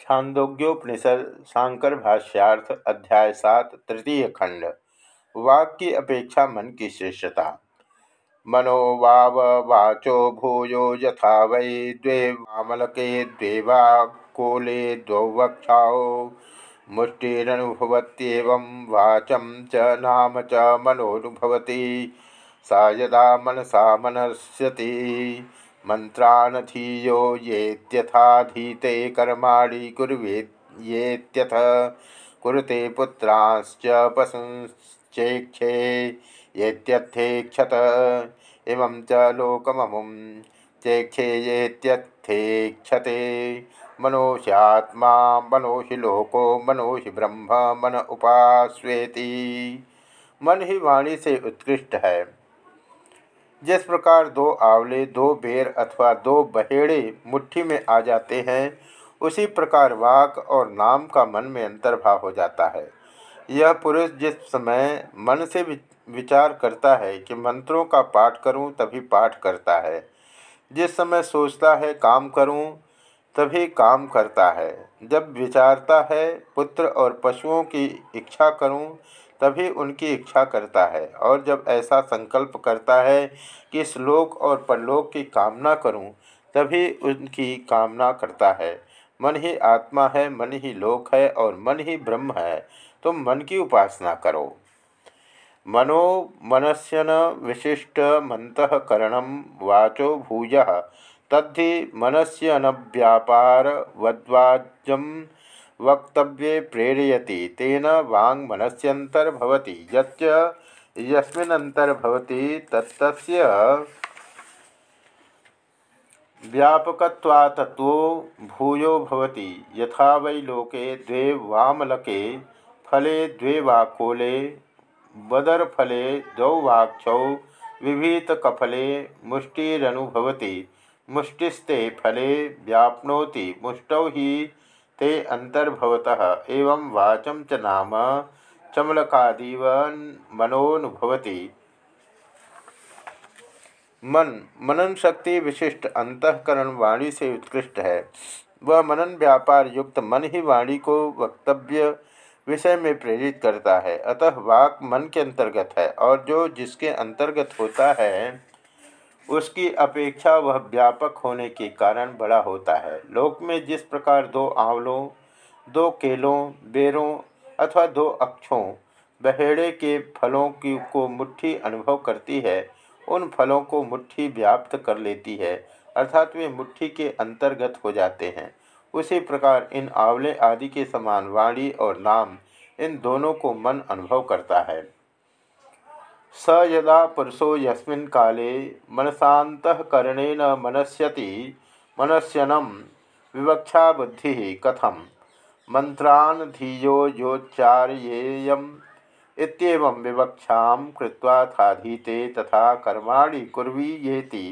छांदोग्योपनिषद, शांकर भाष्यार्थ, अध्याय सात, तृतीय खंड वाक की अपेक्षा मन की श्रेष्ठता। मनो वाव वाचो भूयो यथा वै द्वे वामलके द्वे वाकोले द्वौ वक्षाओ मुष्टिरनुभवत्येवं वाचं च नाम च मनोनुभवती। सा यदा मनसा मनस्यति। मंत्राणधीयो येत्यथाधीते कर्माणि कुर्वेत्यथ कुरुते पुत्रांश्च पशुश्चेक्षे येत्यर्थेक्षत इमं च लोकममुं चेक्षेयेत्यर्थेक्षते मनोह्यात्मा मनो हि लोको मनो हि ब्रह्म, मन उपास्वेति। मन ही वाणी से उत्कृष्ट है। जिस प्रकार दो आंवले, दो बेर अथवा दो बहेड़े मुट्ठी में आ जाते हैं, उसी प्रकार वाक और नाम का मन में अंतर्भाव हो जाता है। यह पुरुष जिस समय मन से विचार करता है कि मंत्रों का पाठ करूँ, तभी पाठ करता है। जिस समय सोचता है काम करूँ, तभी काम करता है। जब विचारता है, पुत्र और पशुओं की इच्छा करूँ तभी उनकी इच्छा करता है और जब ऐसा संकल्प करता है कि श्लोक और परलोक की कामना करूँ, तभी उनकी कामना करता है। मन ही आत्मा है मन ही लोक है और मन ही ब्रह्म है तुम मन की उपासना करो। मनो मनस्यन विशिष्ट मंतकरण वाचो भूय तद्धि मनस्य न व्यापार वद्वाज्यम वक्तव्ये प्रेरयति, तेन वाङ्मनस्यन्तर्भवति, यच्च यस्मिन्नन्तर्भवति तत्तस्य व्यापकत्वातत्वो भूयो भवति। यथा वै लोके द्वे वामलके, फले द्वे वा कोले बदरफले द्वौ वाक्षौ विभीतकफले मुष्टिरनुभवति, मुष्टिस्ते फले व्याप्नोति, मुष्टौ हि ते अंतर्भवतः एवं वाचम च नाम चमलकादीव मनोनुभवती। मन, मनन शक्ति विशिष्ट अंतकरण वाणी से उत्कृष्ट है। वह मनन व्यापार युक्त मन ही वाणी को वक्तव्य विषय में प्रेरित करता है। अतः वाक मन के अंतर्गत है और जो जिसके अंतर्गत होता है उसकी अपेक्षा वह व्यापक होने के कारण बड़ा होता है। लोक में जिस प्रकार दो आंवलों, दो केलों, बेरों अथवा दो अक्षों, बहेड़े के फलों की को मुट्ठी अनुभव करती है, उन फलों को मुट्ठी व्याप्त कर लेती है, अर्थात वे मुट्ठी के अंतर्गत हो जाते हैं। उसी प्रकार इन आंवले आदि के समान वाणी और नाम इन दोनों को मन अनुभव करता है। स यदा पुरुषो यस्मिन् काले मनसातकरणेन मनस्यति, मनस्यनं विवक्षा बुद्धि कथम मंत्रान धीयो योच्चार्येयम् इत्येवं विवक्षां कृत्वाथाधीते तथा कर्माणि कुर्वीयेति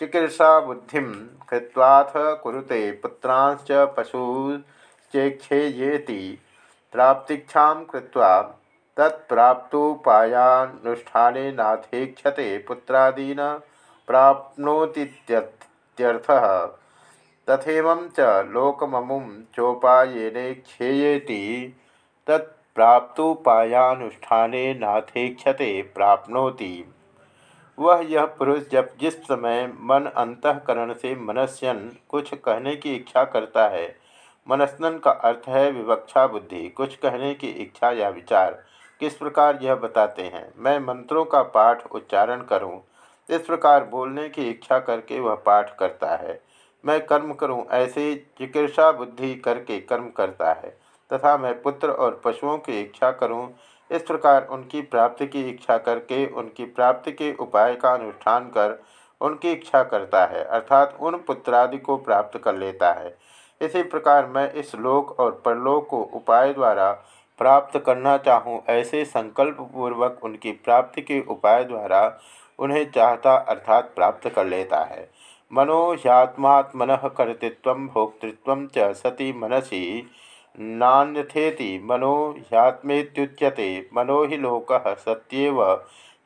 चिकीर्षा बुद्धि कृत्वाथ कुरुते पुत्रांश्च पशुश्चेक्षेयेति प्राप्तिक्षा कृत्वा तत्प्राप्तोपायानुष्ठाने नाथेक्षते पुत्रादीन प्राप्नोतीत्यर्थः। तथेवं च लोकममुं चोपायनेक्षेयेति तत्प्राप्तोपायानुष्ठाने नाथेक्षते प्राप्नोति। वह यह पुरुष जब जिस समय मन अंतकरण से मनस्यन कुछ कहने की इच्छा करता है, मनस्नन का अर्थ है विवक्षा बुद्धि, कुछ कहने की इच्छा या विचार। किस प्रकार यह बताते हैं? मैं मंत्रों का पाठ उच्चारण करूँ, इस प्रकार बोलने की इच्छा करके वह पाठ करता है। मैं कर्म करूँ, ऐसे चिकित्सा बुद्धि करके कर्म करता है तथा मैं पुत्र और पशुओं की इच्छा करूँ, इस प्रकार उनकी प्राप्ति की इच्छा करके उनकी प्राप्ति के उपाय का अनुष्ठान कर उनकी इच्छा करता है अर्थात उन पुत्रादि को प्राप्त कर लेता है। इसी प्रकार मैं इस लोक और परलोक को उपाय द्वारा प्राप्त करना चाहूँ, ऐसे संकल्प पूर्वक उनकी प्राप्ति के उपाय द्वारा उन्हें चाहता अर्थात प्राप्त कर लेता है। मनो ह्यात्मात्मन कर्तृत्व, भोक्तृत्व च सति मनसी नान्यथेति मनो ह्यात्मेत्युच्यते मनो हि लोक सत्यव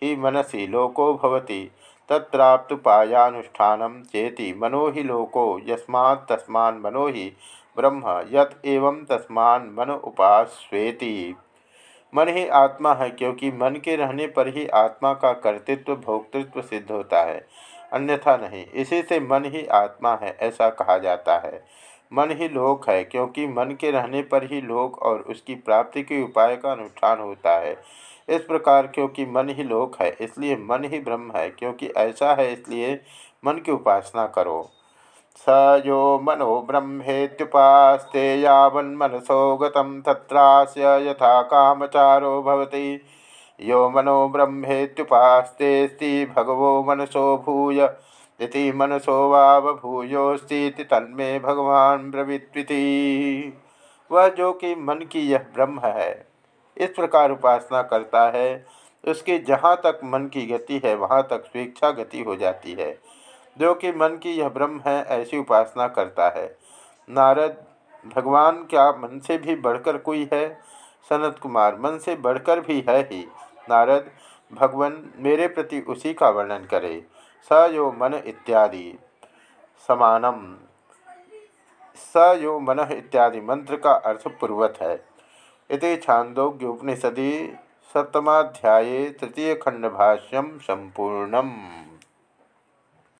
ही मनसी लोको भवति, तत्राप्तुपायानुष्ठान चेति मनो ही लोको यस्मा तस्मा मनो ही ब्रह्म यत एवं तस्मा मन उपास्वेति। मन ही आत्मा है, क्योंकि मन के रहने पर ही आत्मा का कर्तृत्व, भोक्तृत्व सिद्ध होता है, अन्यथा नहीं। इसी से मन ही आत्मा है, ऐसा कहा जाता है। मन ही लोक है, क्योंकि मन के रहने पर ही लोक और उसकी प्राप्ति के उपाय का अनुष्ठान होता है। इस प्रकार क्योंकि मन ही लोक है, इसलिए मन ही ब्रह्म है, क्योंकि ऐसा है, इसलिए मन की उपासना करो। स यो मनो ब्रह्मेत्युपास्ते यावन्मनसो गतं यथा कामचारो भवति। यो मनो ब्रह्मेत्युपास्तेऽस्ति भगवो मनसो भूय। इति मनसो वावभूयोस्ती तन्मे भगवान ब्रवीत्विति। वह जो कि मन की यह ब्रह्म है, इस प्रकार उपासना करता है, उसके जहाँ तक मन की गति है, वहाँ तक स्वेच्छा गति हो जाती है। जो कि मन की यह ब्रह्म है, ऐसी उपासना करता है। नारद, भगवान क्या मन से भी बढ़कर कोई है? सनत कुमार, मन से बढ़कर भी है ही। नारद, भगवान मेरे प्रति उसी का वर्णन करे। स यो मन इत्यादि। समानम। स यो मन इत्यादि मंत्र का अर्थ पूर्वत है। इति छांदोग्योपनिषदि सप्तमाध्याये तृतीय खंड भाष्यम संपूर्णम।